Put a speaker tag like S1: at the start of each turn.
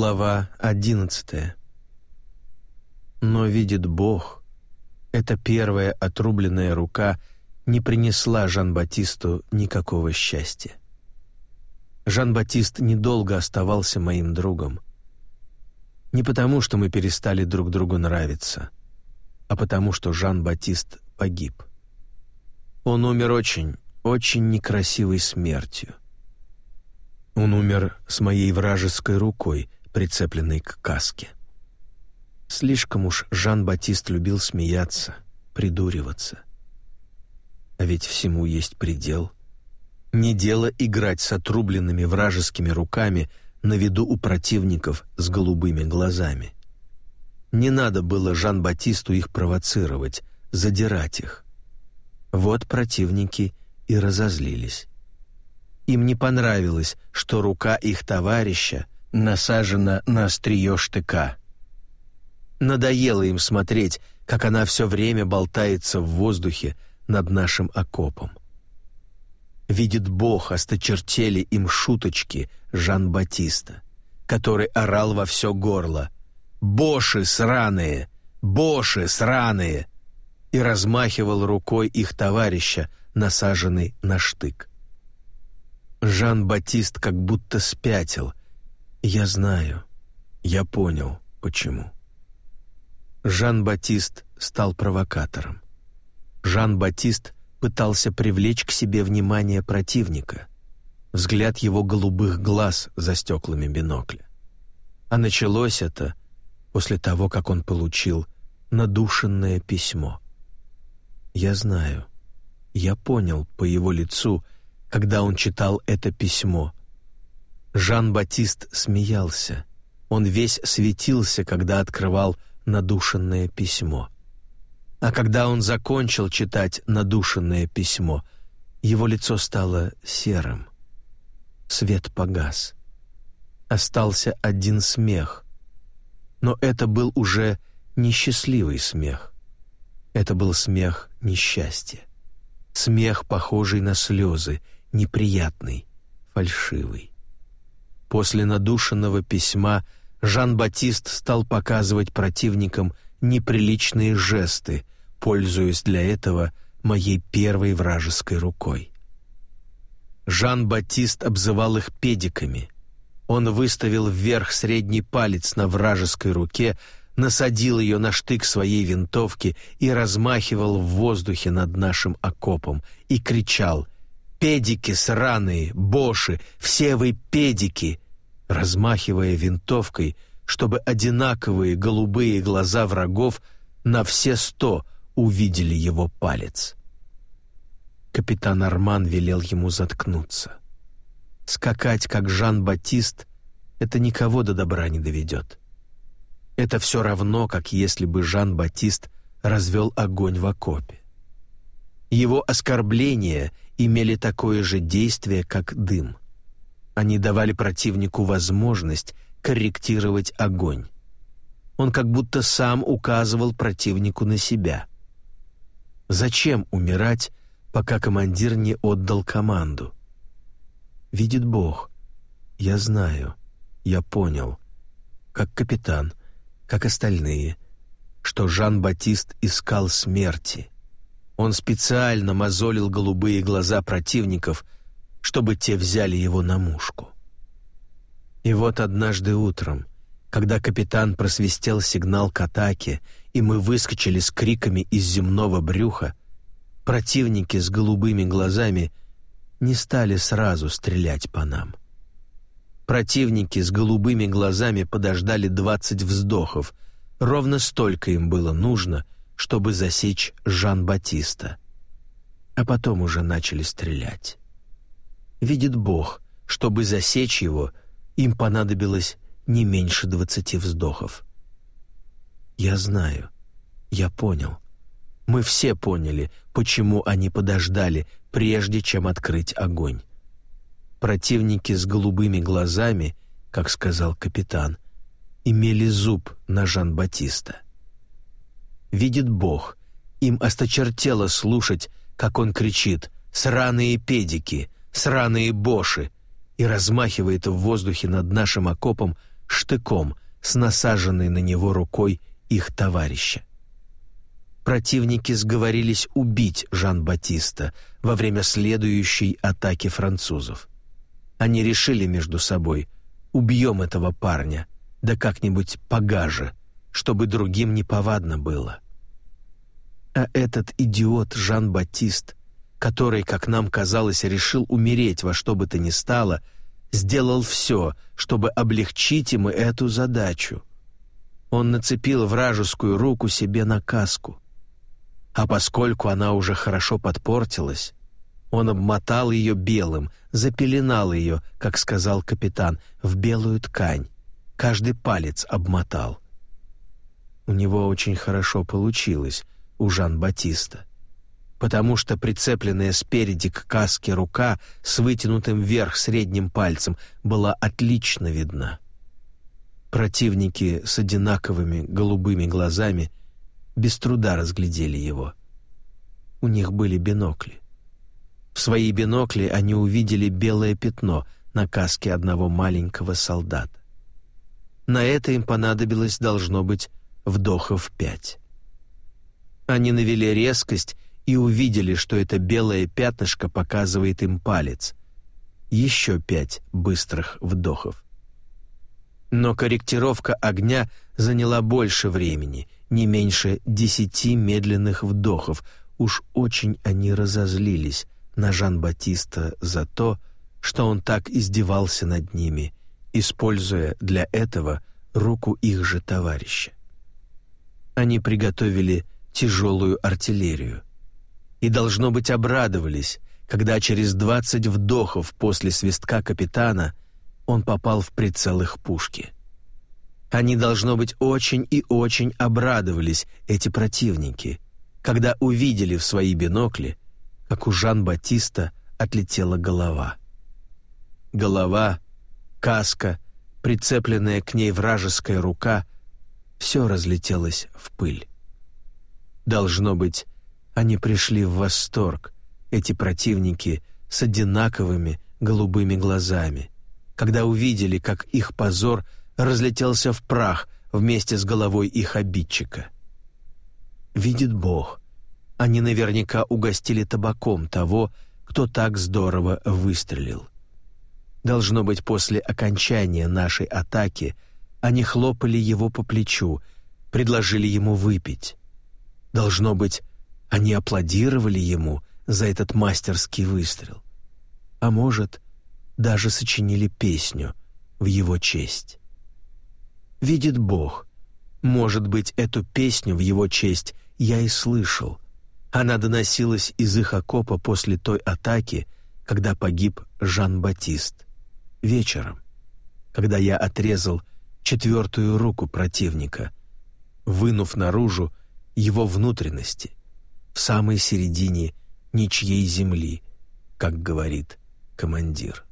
S1: Глава одиннадцатая. Но видит Бог, эта первая отрубленная рука не принесла Жан-Батисту никакого счастья. Жан-Батист недолго оставался моим другом. Не потому, что мы перестали друг другу нравиться, а потому, что Жан-Батист погиб. Он умер очень, очень некрасивой смертью. Он умер с моей вражеской рукой — прицепленный к каске. Слишком уж Жан-Батист любил смеяться, придуриваться. А ведь всему есть предел. Не дело играть с отрубленными вражескими руками на виду у противников с голубыми глазами. Не надо было Жан-Батисту их провоцировать, задирать их. Вот противники и разозлились. Им не понравилось, что рука их товарища насажена на острие штыка. Надоело им смотреть, как она все время болтается в воздухе над нашим окопом. Видит Бог, осточертели им шуточки Жан-Батиста, который орал во все горло «Боши сраные! Боши сраные!» и размахивал рукой их товарища, насаженный на штык. Жан-Батист как будто спятил — я знаю. Я понял, почему. Жан-Батист стал провокатором. Жан-Батист пытался привлечь к себе внимание противника, взгляд его голубых глаз за стеклами бинокля. А началось это после того, как он получил надушенное письмо. Я знаю, я понял по его лицу, когда он читал это письмо, Жан-Батист смеялся. Он весь светился, когда открывал надушенное письмо. А когда он закончил читать надушенное письмо, его лицо стало серым. Свет погас. Остался один смех. Но это был уже несчастливый смех. Это был смех несчастья. Смех, похожий на слезы, неприятный, фальшивый. После надушенного письма Жан-Батист стал показывать противникам неприличные жесты, пользуясь для этого моей первой вражеской рукой. Жан-Батист обзывал их педиками. Он выставил вверх средний палец на вражеской руке, насадил ее на штык своей винтовки и размахивал в воздухе над нашим окопом и кричал «Педики сраные, боши, все вы педики!» размахивая винтовкой, чтобы одинаковые голубые глаза врагов на все сто увидели его палец. Капитан Арман велел ему заткнуться. Скакать, как Жан-Батист, это никого до добра не доведет. Это все равно, как если бы Жан-Батист развел огонь в окопе. Его оскорбления имели такое же действие, как дым. Они давали противнику возможность корректировать огонь. Он как будто сам указывал противнику на себя. Зачем умирать, пока командир не отдал команду? Видит Бог. Я знаю. Я понял. Как капитан, как остальные, что Жан-Батист искал смерти — он специально мозолил голубые глаза противников, чтобы те взяли его на мушку. И вот однажды утром, когда капитан просвистел сигнал к атаке, и мы выскочили с криками из земного брюха, противники с голубыми глазами не стали сразу стрелять по нам. Противники с голубыми глазами подождали двадцать вздохов, ровно столько им было нужно — чтобы засечь Жан-Батиста. А потом уже начали стрелять. Видит Бог, чтобы засечь его, им понадобилось не меньше двадцати вздохов. Я знаю, я понял. Мы все поняли, почему они подождали, прежде чем открыть огонь. Противники с голубыми глазами, как сказал капитан, имели зуб на Жан-Батиста видит Бог. Им осточертело слушать, как он кричит «Сраные педики! Сраные боши!» и размахивает в воздухе над нашим окопом штыком с насаженной на него рукой их товарища. Противники сговорились убить Жан-Батиста во время следующей атаки французов. Они решили между собой «убьем этого парня, да как-нибудь погаже, чтобы другим неповадно было». А этот идиот Жан-Батист, который, как нам казалось, решил умереть во что бы то ни стало, сделал все, чтобы облегчить ему эту задачу. Он нацепил вражескую руку себе на каску. А поскольку она уже хорошо подпортилась, он обмотал ее белым, запеленал ее, как сказал капитан, в белую ткань. Каждый палец обмотал. У него очень хорошо получилось, у Жан-Батиста, потому что прицепленная спереди к каске рука с вытянутым вверх средним пальцем была отлично видна. Противники с одинаковыми голубыми глазами без труда разглядели его. У них были бинокли. В свои бинокли они увидели белое пятно на каске одного маленького солдата. На это им понадобилось, должно быть, вдохов пять. Они навели резкость и увидели, что это белое пятнышко показывает им палец. Еще пять быстрых вдохов. Но корректировка огня заняла больше времени, не меньше десяти медленных вдохов. Уж очень они разозлились на Жан-Батиста за то, что он так издевался над ними, используя для этого руку их же товарища. Они приготовили тяжелую артиллерию. И, должно быть, обрадовались, когда через двадцать вдохов после свистка капитана он попал в прицел их пушки. Они, должно быть, очень и очень обрадовались, эти противники, когда увидели в свои бинокли, как у Жан-Батиста отлетела голова. Голова, каска, прицепленная к ней вражеская рука — все разлетелось в пыль. Должно быть, они пришли в восторг, эти противники с одинаковыми голубыми глазами, когда увидели, как их позор разлетелся в прах вместе с головой их обидчика. Видит Бог, они наверняка угостили табаком того, кто так здорово выстрелил. Должно быть, после окончания нашей атаки они хлопали его по плечу, предложили ему выпить. Должно быть, они аплодировали ему за этот мастерский выстрел. А может, даже сочинили песню в его честь. Видит Бог, может быть, эту песню в его честь я и слышал. Она доносилась из их окопа после той атаки, когда погиб Жан-Батист. Вечером, когда я отрезал четвертую руку противника, вынув наружу его внутренности, в самой середине ничьей земли, как говорит командир.